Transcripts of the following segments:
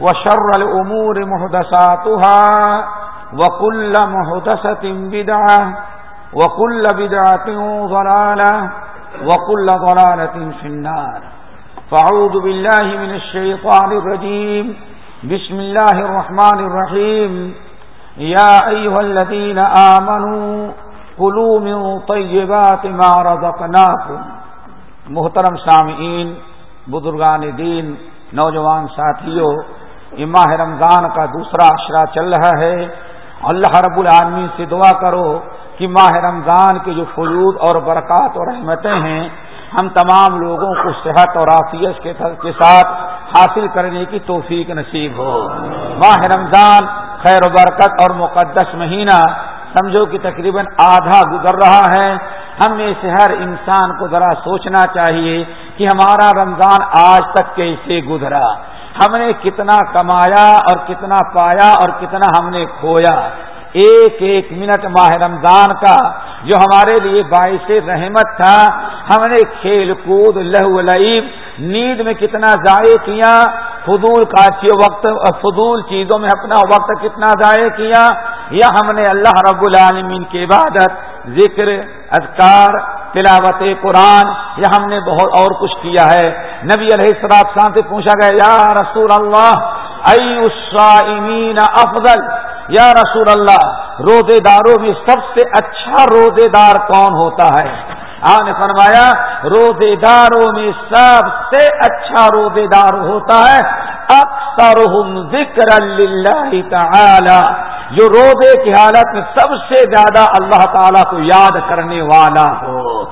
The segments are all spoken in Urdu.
وشر الأمور مهدساتها وكل مهدسة بدعة وكل بدعة ضلالة وكل ضلالة في النار. فعوذ بالله من الشيطان الرجيم. بسم الله الرحمن الرحيم. يا أيها الذين آمنوا قلوا من طيبات ما رزقناكم. محترم سامعین، بزرگان دین، نوجوان ساتھیوں یہ ماہ رمضان کا دوسرا اشرا چل رہا ہے۔ اللہ رب العالمین سے دعا کرو کہ ماہ رمضان کے جو فلود اور برکات اور رحمتیں ہیں، ہم تمام لوگوں کو صحت اور آفیت کے ساتھ حاصل کرنے کی توفیق نصیب ہو۔ ماہ رمضان خیر و برکت اور مقدس مہینہ، سمجھو کہ تقریباً آدھا گزر رہا ہے۔ ہم میں سے ہر انسان کو ذرا سوچنا چاہیے کہ ہمارا رمضان آج تک کیسے گزرا۔ ہم نے کتنا کمایا اور کتنا پایا اور کتنا ہم نے کھویا۔ ایک ایک منٹ ماہ رمضان کا جو ہمارے لیے باعث رحمت تھا۔ ہم نے کھیل کود، لہو، لعیب، نیند میں کتنا ضائع کیا۔ فضول کا وقت، فضول چیزوں میں اپنا وقت کتنا ضائع کیا۔ یا ہم نے اللہ رب العالمین کی عبادت، ذکر، اذکار، تلاوت قرآن، یا ہم نے بہت اور کچھ کیا ہے۔ نبی علیہ السلام شام سے پوچھا گیا یا رسول اللہ الصائمین افضل، یا رسول اللہ، روزے داروں میں سب سے اچھا روزے دار کون ہوتا ہے؟ آپ نے فرمایا، روزے داروں میں سب سے اچھا روزے دار ہوتا ہے اکثر ذکر اللہ تعالی، جو روزے کی حالت میں سب سے زیادہ اللہ تعالیٰ کو یاد کرنے والا ہو۔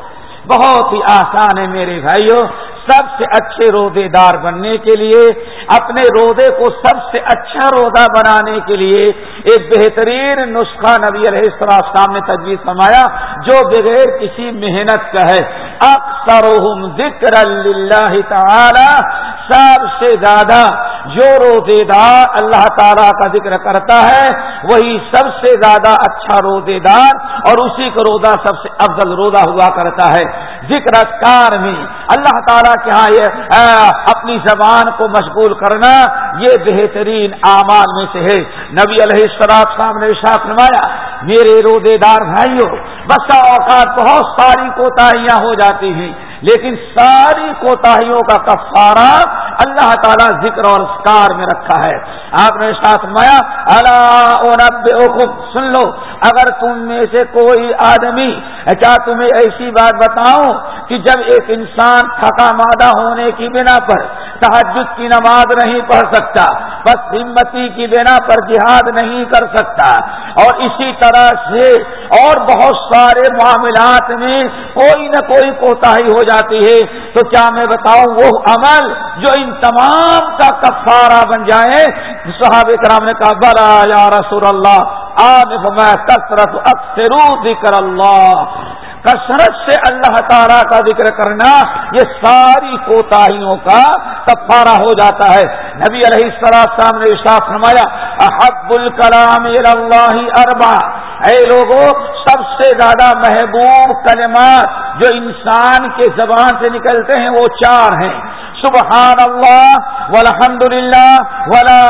بہت ہی آسان ہے میرے بھائیوں سب سے اچھے روزے دار بننے کے لیے، اپنے روزے کو سب سے اچھا روزہ بنانے کے لیے ایک بہترین نسخہ نبی علیہ السلام نے تجویز فرمایا، جو بغیر کسی محنت کا ہے۔ اکثر ذکر اللہ تعالی، سب سے زیادہ جو روزے دار اللہ تعالیٰ کا ذکر کرتا ہے، وہی سب سے زیادہ اچھا روزے دار اور اسی کا روزہ سب سے افضل روزہ ہوا کرتا ہے۔ ذکر اذکار میں اللہ تعالیٰ کے ہاں یہ اپنی زبان کو مشغول کرنا یہ بہترین اعمال میں سے ہے۔ نبی علیہ السلام صاحب نے شاخ فرمایا، میرے روزے دار بھائیوں بسا اوقات بہت ساری کوتاہیاں ہو جاتی ہیں۔ لیکن ساری کوتاہیوں کا کفارہ اللہ تعالیٰ ذکر اور اسکار میں رکھا ہے۔ آپ نے ساتھ مایا اللہ سن لو، اگر تم میں سے کوئی آدمی کیا تمہیں ایسی بات بتاؤں کہ جب ایک انسان تھکا مادہ ہونے کی بنا پر تحجد کی نماز نہیں پڑھ سکتا، بس ہمتی کی بنا پر جہاد نہیں کر سکتا۔ اور اسی طرح سے اور بہت سارے معاملات میں کوئی نہ کوئی کوتا ہو جاتی ہے۔ تو کیا میں بتاؤں، وہ عمل جو ان تمام کا کفارہ بن جائے۔ صحاب کرام نے کہا، بلا یا رسول اللہ آج میں کثرت اکثر ذکر اللہ۔ کثرت سے اللہ تعالیٰ کا ذکر کرنا یہ ساری کوتاہیوں کا کفارہ ہو جاتا ہے۔ نبی علیہ السلام نے اشاف فرمایا، احب الکلام اللہ اربا اے لوگوں سب سے زیادہ محبوب کلمات جو انسان کے زبان سے نکلتے ہیں وہ چار ہیں۔ سبحان اللہ والحمد للہ ولا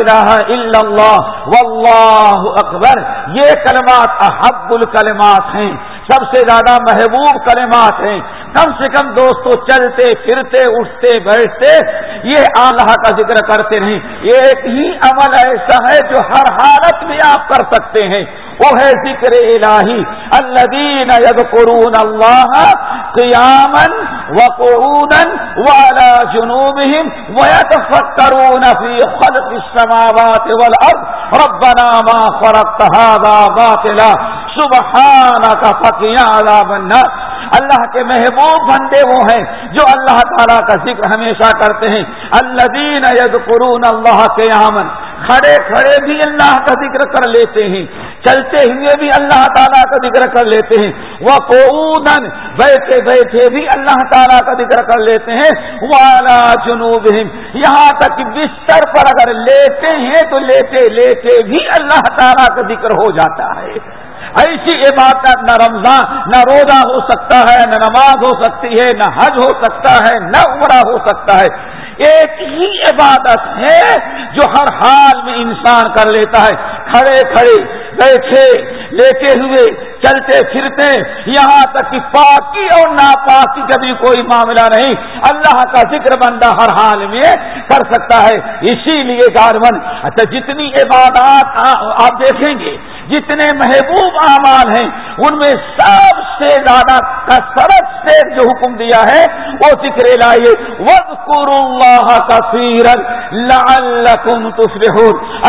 الہ الا اللہ، واللہ اکبر۔ یہ کلمات احب الکلمات ہیں۔ سب سے زیادہ محبوب کلمات ہیں۔ کم سے کم دوستوں چلتے، پھرتے، اٹھتے، بیٹھتے، یہ اللہ کا ذکر کرتے نہیں یہ ایک ہی عمل ایسا ہے جو ہر حالت میں آپ کر سکتے ہیں۔ وہ ہے ذکر الہی۔ الذین یذکرون اللہ قیامن وقعودا وعلى جنوبهم ويتفكرون في خلق السماوات والأرض ربنا ما خرقت هذا باطلا۔ سبحانك فقنا عذاب النار۔ اللہ کے محبوب بندے وہ ہیں جو اللہ تعالیٰ کا ذکر ہمیشہ کرتے ہیں۔ اللہ دین قرون اللہ کے آمن کھڑے کھڑے بھی اللہ کا ذکر کر لیتے ہیں۔ چلتے ہوئے بھی اللہ تعالیٰ کا ذکر کر لیتے ہیں۔ وہ قودن بیٹھے بیٹھے بھی اللہ تعالیٰ کا ذکر کر لیتے ہیں۔ والا جنوب یہاں تک بستر پر اگر لیتے ہیں تو لیتے لیتے بھی اللہ تعالیٰ کا ذکر ہو جاتا ہے۔ ایسی عبادت نہ رمضان، نہ روزہ ہو سکتا ہے، نہ نماز ہو سکتی ہے، نہ حج ہو سکتا ہے، نہ عمرہ ہو سکتا ہے۔ ایک ہی عبادت ہے جو ہر حال میں انسان کر لیتا ہے۔ کھڑے کھڑے، بیٹھے لیتے ہوئے، چلتے پھرتے، یہاں تک کہ پاکی اور ناپاکی کا بھی کوئی معاملہ نہیں۔ اللہ کا ذکر بندہ ہر حال میں کر سکتا ہے۔ اسی لیے گارمن اچھا جتنی عبادات آپ دیکھیں گے جتنے محبوب اعمال ہیں، ان میں سب سے زیادہ کثرت سے جو حکم دیا ہے، وہ ذکر لائیے وز اللہ کثیر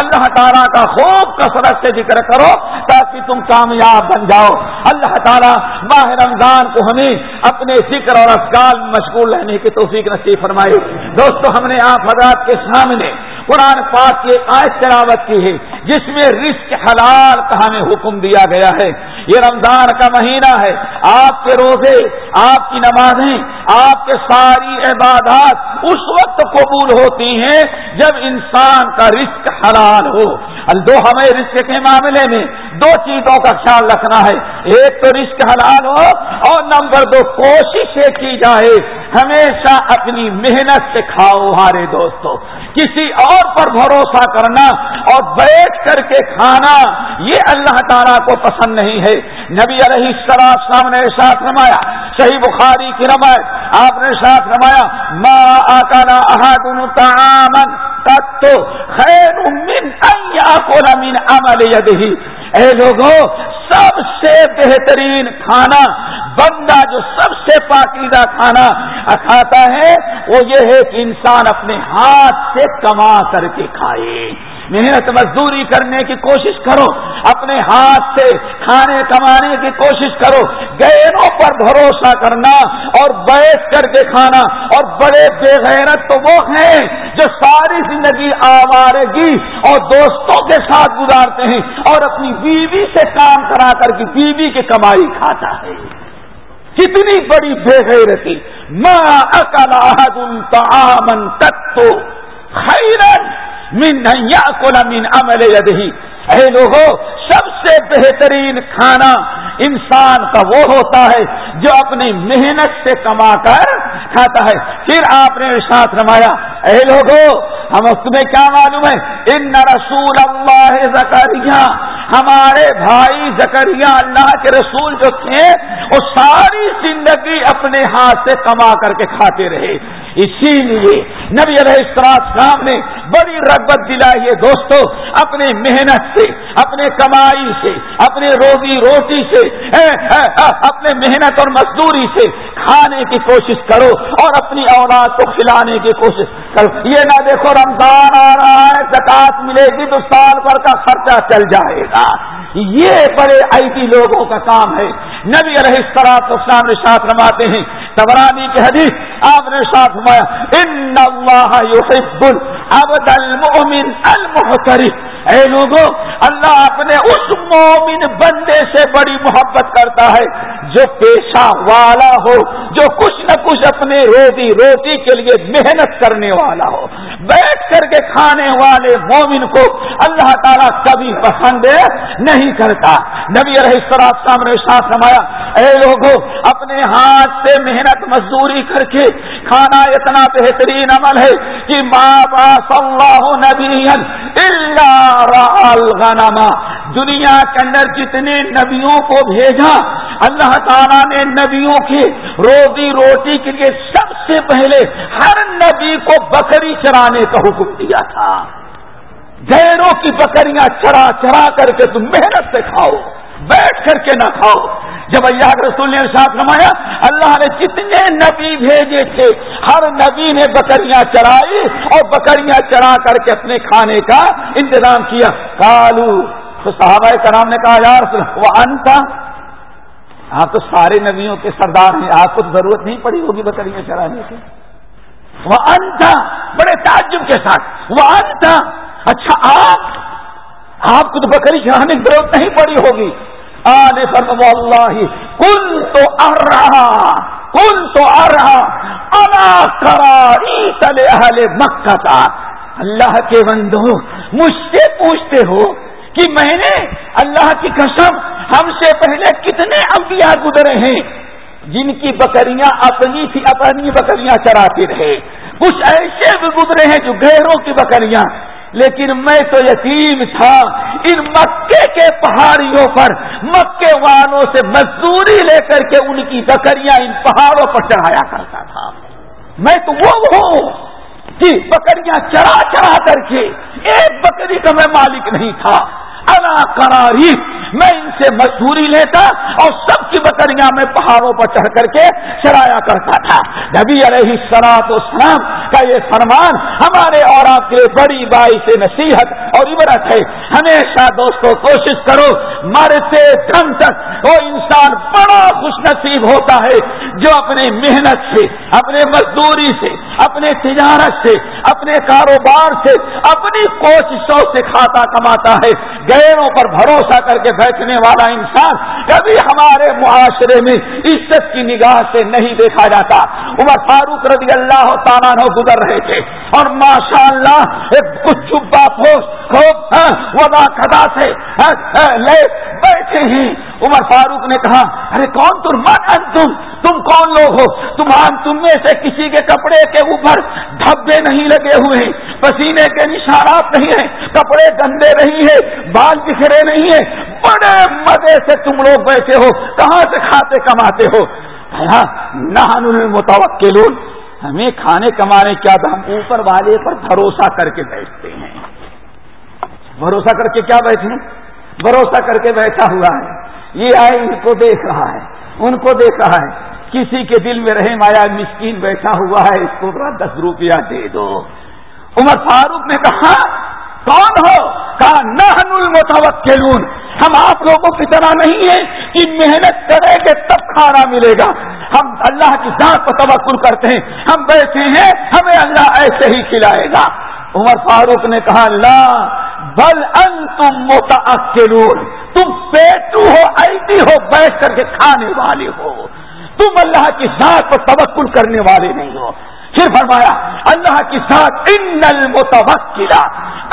اللہ تعالیٰ کا خوب کثرت سے ذکر کرو تاکہ تم کامیاب بن جاؤ۔ اللہ تعالیٰ ماہ رمضان کو ہمیں اپنے ذکر اور افغان مشغول رہنے کی توفیق نصیب فرمائی دوستو، ہم نے آپ حضرات کے سامنے قرآن پاک کی آیت تلاوت کی ہے، جس میں رزق حلال کا ہمیں حکم دیا گیا ہے۔ یہ رمضان کا مہینہ ہے۔ آپ کے روزے، آپ کی نمازیں، آپ کے ساری عبادات اس وقت قبول ہوتی ہیں جب انسان کا رزق حلال ہو۔ دو ہمیں رزق کے معاملے میں دو چیزوں کا خیال رکھنا ہے۔ ایک تو رزق حلال ہو اور نمبر دو کوشش کی جائے۔ ہمیشہ اپنی محنت سے کھاؤ ہمارے دوستوں کسی اور پر بھروسہ کرنا اور بیٹھ کر کے کھانا، یہ اللہ تعالیٰ کو پسند نہیں ہے۔ نبی علیہ السلام سامنے ساتھ رمایا صحیح بخاری کی رمایت آپ نے ساتھ رمایا ماں آکانا احاطن تعامن تک خیر من من عمل یدہی اے لوگوں سب سے بہترین کھانا، بندہ جو سب سے پاکیزہ کھانا کھاتا ہے، وہ یہ ہے کہ انسان اپنے ہاتھ سے کما کر کے کھائے۔ محنت مزدوری کرنے کی کوشش کرو، اپنے ہاتھ سے کھانے کمانے کی کوشش کرو۔ گہروں پر بھروسہ کرنا اور بیٹھ کر کے کھانا۔ اور بڑے بے غیرت تو وہ ہیں جو ساری زندگی آوارگی اور دوستوں کے ساتھ گزارتے ہیں اور اپنی بیوی سے کام کرا کر کے بیوی کی کمائی کھاتا ہے۔ کتنی بڑی بے غیرتی۔ ماں اکلا تعامن تک تو خیرن من کو من عمل یدہی اے لوگوں سب سے بہترین کھانا انسان کا وہ ہوتا ہے جو اپنی محنت سے کما کر کھاتا ہے۔ پھر آپ نے ساتھ رمایا اے لوگوں ہم تمہیں کیا معلوم ہے؟ ان رسول اللہ زکریہ ہمارے بھائی زکریہ اللہ کے رسول جو تھے، وہ ساری زندگی اپنے ہاتھ سے کما کر کے کھاتے رہے۔ اسی لیے نبی علیہ السلام نے بڑی رغبت دلائی ہے دوستو اپنے محنت سے اپنے کمائی سے اپنے روزی روٹی سے اپنے محنت اور مزدوری سے کھانے کی کوشش کرو اور اپنی اولاد کو کھلانے کی کوشش کرو۔ یہ نہ دیکھو رمضان آ رہا ہے زکات ملے گی تو سال بھر کا خرچہ چل جائے گا۔ یہ بڑے آئی ٹی لوگوں کا کام ہے۔ نبی علیہ السلام اسلام نے ساتھ رماتے ہیں تبرانی کے حدیث آپ نے ساتھ رمایا ان اللہ العبد المؤمن المحترف۔ اے لوگوں، اللہ اپنے اس مومن بندے سے بڑی محبت کرتا ہے جو پیشہ والا ہو، جو کچھ نہ کچھ اپنے روزی روٹی کے لیے محنت کرنے والا ہو۔ بیٹھ کر کے کھانے والے مومن کو اللہ تعالیٰ کبھی پسند نہیں کرتا۔ نبی السلام سامنے ساتھ سمایا اے لوگوں، اپنے ہاتھ سے محنت مزدوری کر کے کھانا اتنا بہترین عمل ہے کہ ماں باپ اللہ نبی غنما دنیا کے اندر جتنے نبیوں کو بھیجا، اللہ تعالیٰ نے نبیوں کی روزی روٹی کے لیے سب سے پہلے ہر نبی کو بکری چرانے کا حکم دیا تھا۔ گیروں کی بکریاں چرا چرا کر کے تم محنت سے کھاؤ، بیٹھ کر کے نہ کھاؤ۔ جب اللہ کے رسول نے ساتھ نمایا اللہ نے جتنے نبی بھیجے تھے ہر نبی نے بکریاں چرائی اور بکریاں چرا کر کے اپنے کھانے کا انتظام کیا۔ کالو تو صحابہ کرام نے کہا یار وہ انتا ہاں، آپ تو سارے نبیوں کے سردار ہیں، آپ کو ضرورت نہیں پڑی ہوگی بکریاں چرانے کی۔ وہ انتا بڑے تعجب کے ساتھ۔ وہ انتا اچھا آپ آپ کو تو بکری چرانے کی ضرورت نہیں پڑی ہوگی۔ آنے فرم اللہ کل تو ار رہا کل تو ار رہا انا تلے اہل مکہ تھا اللہ کے بندو، مجھ سے پوچھتے ہو کہ میں نے اللہ کی قسم ہم سے پہلے کتنے انبیاء گزرے ہیں؟ جن کی بکریاں اپنی تھی، اپنی بکریاں چراتے رہے۔ کچھ ایسے بھی گزرے ہیں جو گہروں کی بکریاں لیکن میں تو یتیم تھا۔ ان مکے کے پہاڑیوں پر، مکے والوں سے مزدوری لے کر کے ان کی بکریاں ان پہاڑوں پر چڑھایا کرتا تھا۔ میں تو وہ ہوں۔ کہ بکریاں چڑھا چڑھا کر کے، ایک بکری کا میں مالک نہیں تھا۔ قراری میں ان سے مزدوری لیتا اور سب کی بکریاں میں پہاڑوں پر چڑھ کر کے چرایا کرتا تھا۔ نبی علیہ سرات اسلام کا یہ فرمان ہمارے اور آپ کے بڑی باعث سے نصیحت اور عبرت ہے۔ ہمیشہ دوستوں کوشش کرو، مرتے دم تک وہ انسان بڑا خوش نصیب ہوتا ہے۔ جو اپنی محنت سے، اپنے مزدوری سے، اپنے تجارت سے، اپنے کاروبار سے، اپنی کوششوں سے کھاتا کماتا ہے غیروں پر بھروسہ کر کے بیٹھنے والا انسان کبھی ہمارے معاشرے میں عزت کی نگاہ سے نہیں دیکھا جاتا۔ عمر فاروق رضی اللہ تعالیٰ گزر رہے تھے اور ماشاء اللہ ایک کچھ چبا پوش، خوب ہاں، وبا خدا سے ہاں، ہاں، لے بیٹھے ہیں۔ عمر فاروق نے کہا، ارے کون تم؟ من تم تم کون لوگ ہو؟ تمہار تم میں سے کسی کے کپڑے کے اوپر دھبے نہیں لگے ہوئے ہیں، پسینے کے نشانات نہیں ہیں، کپڑے گندے نہیں ہیں، بال بکھرے نہیں ہیں۔ بڑے مزے سے تم لوگ بیٹھے ہو، کہاں سے کھاتے کماتے ہو؟ ہاں، نہ متوقع ہمیں کھانے کمانے کیا تھا ہم اوپر والے پر بھروسہ کر کے بیٹھتے ہیں۔ بھروسہ کر کے کیا بیٹھے بھروسہ کر کے بیٹھا ہوا ہے۔ یہ آئے ان کو دیکھ رہا ہے، ان کو دیکھ رہا ہے۔ کسی کے دل میں رہے مایا مسکین بیٹھا ہوا ہے، اس کو دس روپیہ دے دو۔ عمر فاروق نے کہا، کون ہو؟ کہا نہ المتوکلون۔ ہم آپ لوگوں کی طرح نہیں ہیں۔ کہ محنت کریں گے تب کھانا ملے گا۔ ہم اللہ کی ذات پر توقل کرتے ہیں۔ ہم بیٹھے ہیں، ہمیں اللہ ایسے ہی کھلائے گا۔ عمر فاروق نے کہا اللہ بل ان تم متاثرون تم پیٹو ہو ایسی ہو، بیٹھ کر کے کھانے والے ہو۔ تم اللہ کی ذات پر توکل کرنے والے نہیں ہو۔ پھر فرمایا، اللہ کی ذات ان المتوکلا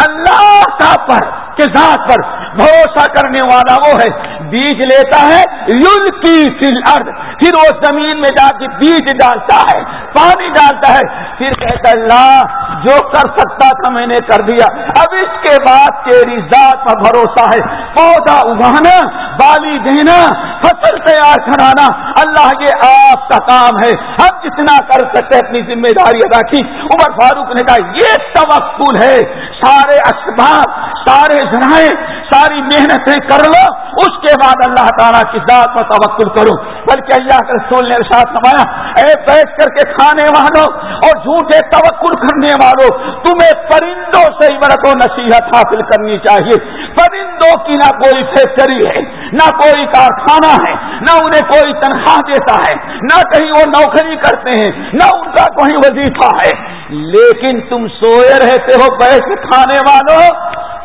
اللہ کا پر کے ذات پر بھروسہ کرنے والا وہ ہے، بیج لیتا ہے یل کی فل ارد پھر وہ زمین میں جا کے بیج ڈالتا ہے، پانی ڈالتا ہے۔ پھر کہتا اللہ، جو کر سکتا تھا میں نے کر دیا۔ اب اس کے بعد تیری ذات پر بھروسہ ہے۔ پودا اگانا، بالی دینا، فصل تیار کرانا۔ اللہ یہ آپ کا کام ہے۔ ہم جتنا کر سکتے اپنی ذمہ داری ادا کی۔ عمر فاروق نے کہا، یہ توقل ہے۔ سارے اسباب، سارے ذرائع، ساری محنتیں کر لو۔ اس کے بعد اللہ تعالیٰ کی ذات پر توقل کرو۔ بلکہ اللہ کے رسول نے ارشاد نمایا اے بیٹھ کر کے کھانے والوں اور جھوٹے توقل کرنے والوں تمہیں پرندوں سے عبرت و نصیحت حاصل کرنی چاہیے۔ پرندوں کی نہ کوئی فیکٹری ہے، نہ کوئی کارخانہ ہے، نہ انہیں کوئی تنخواہ دیتا ہے، نہ کہیں وہ نوکری کرتے ہیں، نہ ان کا کوئی وظیفہ ہے۔ لیکن تم سوئے رہتے ہو، بیٹھ کھانے والوں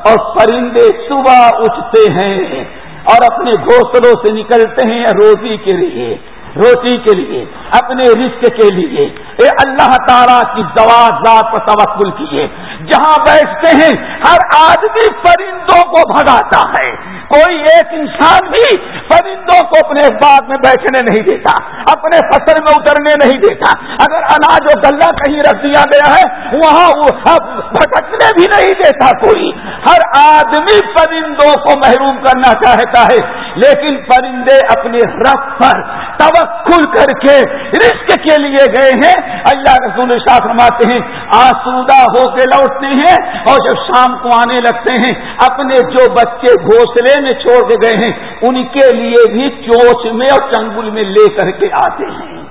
اور پرندے صبح اٹھتے ہیں۔ اور اپنے گھونسلوں سے نکلتے ہیں روزی کے لیے روٹی کے لیے، اپنے رزق کے لیے۔ اے اللہ تعالیٰ کی دوا ذات پر توقل کیے جہاں بیٹھتے ہیں، ہر آدمی پرندوں کو بھگاتا ہے۔ کوئی ایک انسان بھی پرندوں کو اپنے باغ میں بیٹھنے نہیں دیتا، اپنے فصل میں اترنے نہیں دیتا۔ اگر اناج و گلہ کہیں رکھ دیا گیا ہے، وہاں بھٹکنے بھی نہیں دیتا کوئی۔ ہر آدمی پرندوں کو محروم کرنا چاہتا ہے۔ لیکن پرندے اپنے رب پر توکل کر کے رزق کے لیے گئے ہیں۔ اللہ رسول شاہ فرماتے ہیں، آسودہ ہو کے لوٹتے ہیں اور جب شام کو آنے لگتے ہیں، اپنے جو بچے گھونسلے میں چھوڑ کے گئے ہیں، ان کے لیے بھی چوچ میں اور چنگل میں لے کر کے آتے ہیں۔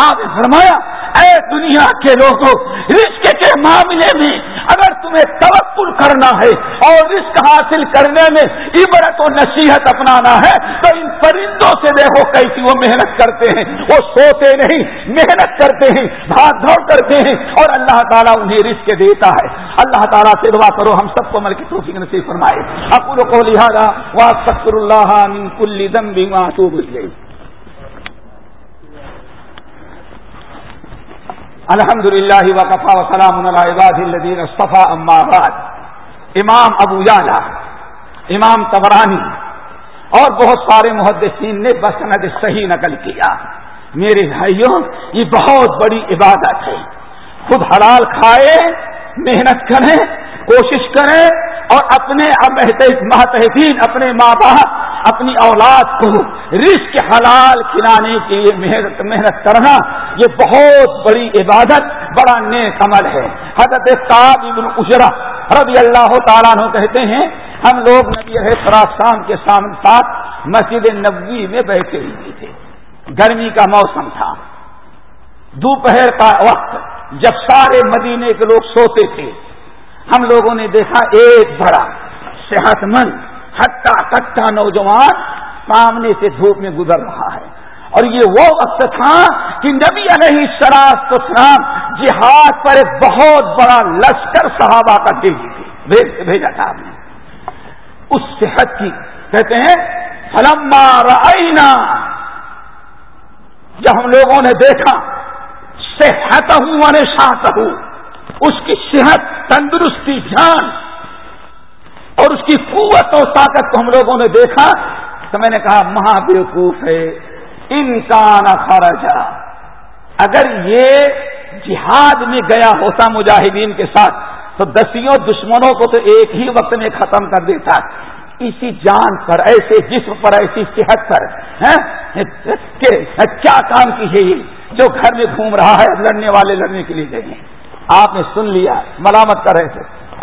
آپ نے فرمایا، اے دنیا کے لوگوں، رزق کے معاملے میں اگر تمہیں توقل کرنا ہے اور رزق حاصل کرنے میں عبرت و نصیحت اپنانا ہے، تو ان پرندوں سے دیکھو کیسی وہ محنت کرتے ہیں۔ وہ سوتے نہیں، محنت کرتے ہیں بھاگ دوڑ کرتے ہیں اور اللہ تعالیٰ انہیں رزق دیتا ہے۔ اللہ تعالیٰ سے دعا کرو، ہم سب کو مل کی توفیق نصیب فرمائے۔ اکول کو لہٰذا وا اللہ من کل دم بھی الحمد للہ وقفا وسلام الدین صفا بعد۔ امام ابو یالا امام تبرانی اور بہت سارے محدثین نے بسند صحیح نقل کیا۔ میرے بھائیوں، یہ بہت بڑی عبادت ہے۔ خود حلال کھائے محنت کریں، کوشش کریں اور اپنے ماتحدین اپنے ماں باپ اپنی اولاد کو رزق حلال کھلانے کے لیے محنت محنت کرنا، یہ بہت بڑی عبادت، بڑا نیک عمل ہے۔ حضرت صاحب ابن اجرا رضی اللہ تعالیٰ عنہ کہتے ہیں، ہم لوگ نبی ہے شام کے سامنے ساتھ مسجد نبوی میں بیٹھے ہوئے تھے۔ گرمی کا موسم تھا۔ دوپہر کا وقت، جب سارے مدینے کے لوگ سوتے تھے۔ ہم لوگوں نے دیکھا ایک بڑا صحت مند ہٹا کٹا نوجوان سامنے سے دھوپ میں گزر رہا ہے۔ اور یہ وہ وقت تھا کہ نبی علیہ شراست اسلام جہاد پر ایک بہت بڑا لشکر صحابہ کا بھیجی تھی بھیجا تھا آپ نے۔ اس صحت کی، کہتے ہیں، فلما رعینا جب ہم لوگوں نے دیکھا صحت ہوں شاہ ہوں اس کی صحت تندرستی جان اور اس کی قوت اور طاقت کو ہم لوگوں نے دیکھا تو میں نے کہا مہا بیوقوف ہے، انسان خرجا۔ اگر یہ جہاد میں گیا ہوتا مجاہدین کے ساتھ، تو دسیوں دشمنوں کو تو ایک ہی وقت میں ختم کر دیتا۔ اسی جان پر، ایسے جسم پر، ایسی صحت پر کیا کام کی ہے یہ؟ جو گھر میں گھوم رہا ہے، لڑنے والے لڑنے کے لیے گئے آپ نے سن لیا، ملامت کر رہے تھے۔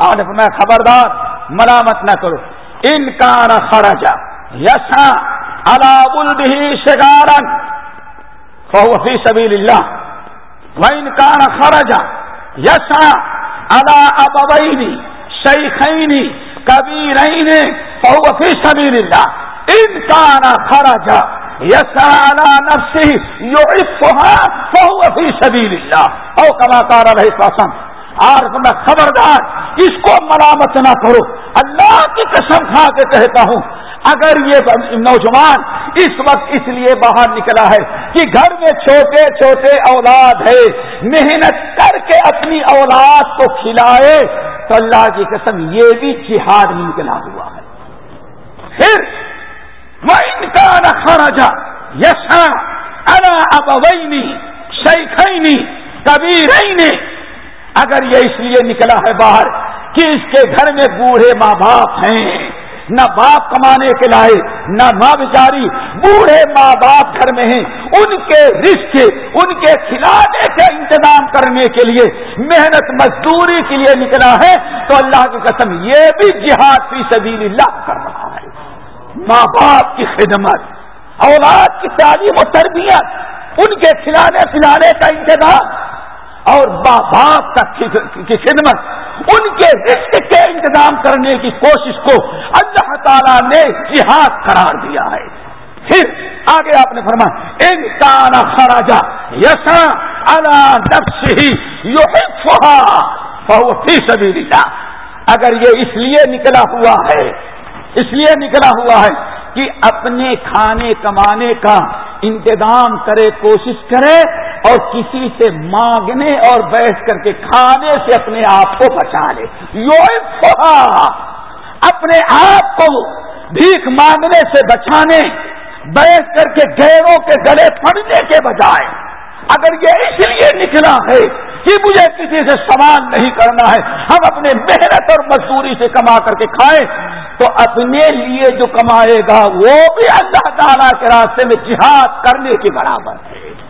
آپ نے میں خبردار ملامت نہ کرو۔ ان کا نہ یسا اللہ شگارن فی سبیل اللہ وہ ان کا خرجا۔ یسا اللہ ابوینی شیخینی کبھی فهو فی سبیل اللہ ان کا خرجا۔ یسا اللہ نفسی یو فهو فی سبیل اللہ او کما کار رہے پسند اور میں خبردار، اس کو مرامت نہ کرو۔ اللہ کی قسم کھا کے کہتا ہوں، اگر یہ نوجوان اس وقت اس لیے باہر نکلا ہے کہ گھر میں چھوٹے چھوٹے اولاد ہے، محنت کر کے اپنی اولاد کو کھلائے، تو اللہ کی قسم یہ بھی جہاد میں نکلا ہوا ہے۔ پھر وہ ان کا نہ جا یسا انا ابوینی شیخینی کبھی اگر یہ اس لیے نکلا ہے باہر کہ اس کے گھر میں بوڑھے ماں باپ ہیں، نہ باپ کمانے کے لائے، نہ ماں بیچاری، بوڑھے ماں باپ گھر میں ہیں۔ ان کے رشتے ان کے کھلانے کے انتظام کرنے کے لیے، محنت مزدوری کے لیے نکلا ہے۔ تو اللہ کی قسم، یہ بھی جہاد فی سبیل اللہ کر رہا ہے۔ ماں باپ کی خدمت، اولاد کی تعلیم و تربیت، ان کے کھلانے پلانے کا انتظام اور ماں باپ کی خدمت، ان کے رشت کے انتظام کرنے کی کوشش کو اللہ تعالیٰ نے جہاد قرار دیا ہے۔ پھر آگے آپ نے فرمایا، ان کا خراجا یسا اللہ نفس ہی یو فی سبھی اگر یہ اس لیے نکلا ہوا ہے، اس لیے نکلا ہوا ہے کہ اپنے کھانے کمانے کا انتظام کرے، کوشش کرے اور کسی سے مانگنے اور بیٹھ کر کے کھانے سے اپنے آپ کو بچا لے۔ یو اپنے آپ کو بھیک مانگنے سے بچانے بیٹھ کر کے گہروں کے گلے پڑنے کے بجائے۔ اگر یہ اس لیے نکلا ہے کہ مجھے کسی سے سوال نہیں کرنا ہے، ہم اپنے محنت اور مزدوری سے کما کر کے کھائیں، تو اپنے لیے جو کمائے گا وہ بھی اللہ تعالیٰ کے راستے میں جہاد کرنے کے برابر ہے۔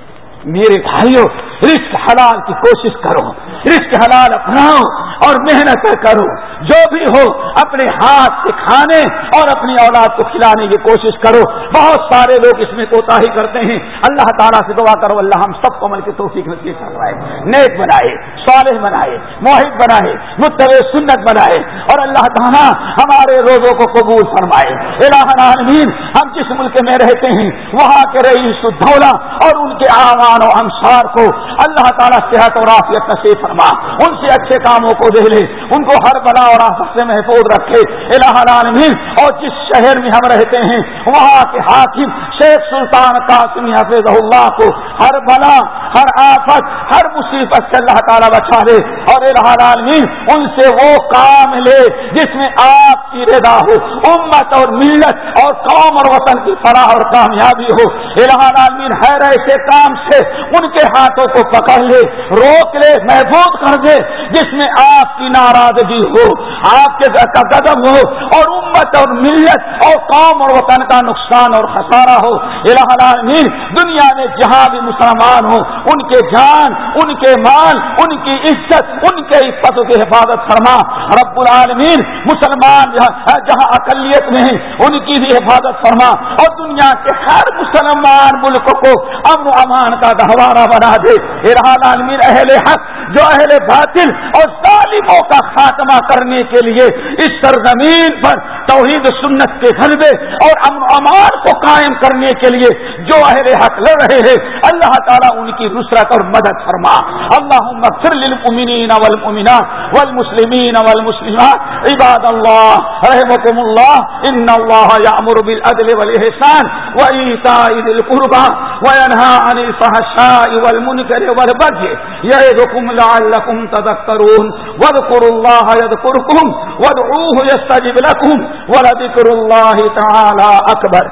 میرے بھائیوں رشک حلال کی کوشش کرو رشک حلال اپناؤ اور محنت کرو۔ جو بھی ہو، اپنے ہاتھ سے کھانے اور اپنی اولاد کو کھلانے کی کوشش کرو۔ بہت سارے لوگ اس میں کوتا ہی کرتے ہیں۔ اللہ تعالیٰ سے دعا کرو، اللہ ہم سب کو عمل کی توفیق نصیب کروائے نیک بنائے، صالح بنائے موہد بنائے متب سنت بنائے۔ اور اللہ تعالیٰ ہمارے روزوں کو قبول فرمائے۔ الہ العالمین، ہم جس ملک میں رہتے ہیں، وہاں کے رئیس الدولہ اور ان کے آواز آوان و انصار کو اللہ تعالیٰ صحت اور آفیت نصیب فرما۔ ان سے اچھے کاموں کو دے لے، ان کو ہر بلا اور آفت سے محفوظ رکھے۔ الہ العالمین، اور جس شہر میں ہم رہتے ہیں، وہاں کے حاکم شیخ سلطان قاسم حفظ اللہ کو ہر بلا، ہر آفت، ہر مصیبت سے اللہ تعالیٰ بچا لے۔ اور الہ العالمین، ان سے وہ کام لے جس میں آپ کی ردا ہو، امت اور ملت اور قوم اور وطن کی فلاح اور کامیابی ہو۔ العالمین ہر ایسے کام سے، ان کے ہاتھوں کو پکڑ لے، روک لے، محفوظ کر دے۔ جس میں آپ کی ناراضگی ہو، آپ کے قدم ہو اور امت اور ملت اور قوم اور وطن کا نقصان اور خسارہ ہو۔ الہ العالمین، دنیا میں جہاں بھی مسلمان ہو ان کے جان، ان کے مال، ان کی عزت، ان کے عزت کی حفاظت فرما۔ رب العالمین، مسلمان جہاں جہاں اقلیت میں ان کی بھی حفاظت فرما۔ اور دنیا کے ہر مسلمان ملک کو امن و امان کا گہوارہ بنا دے۔ العالمین، اہل حق جو اہل باطل اور ظالموں کا خاتمہ کرنے کے لیے اس سرزمین پر توحید سنت کے غلبے اور امن امان کو قائم کرنے کے لیے جو اہل حق لڑ رہے ہیں، اللہ تعالیٰ ان کی نصرت اور مدد فرما۔ اللہ للمؤمنین والمؤمنات والمسلمین والمسلمات۔ عباد اللہ رحمكم اللہ، ان اللہ یامر بالعدل والاحسان وایتاء ذی القربى وینهى عن الفحشاء والمنکر والبغي یعظکم لعلكم تذكرون واذكروا الله يذكركم وادعوه يستجب لكم وَلَذِكْرُ اللَّهِ تَعَالَى أَكْبَرُ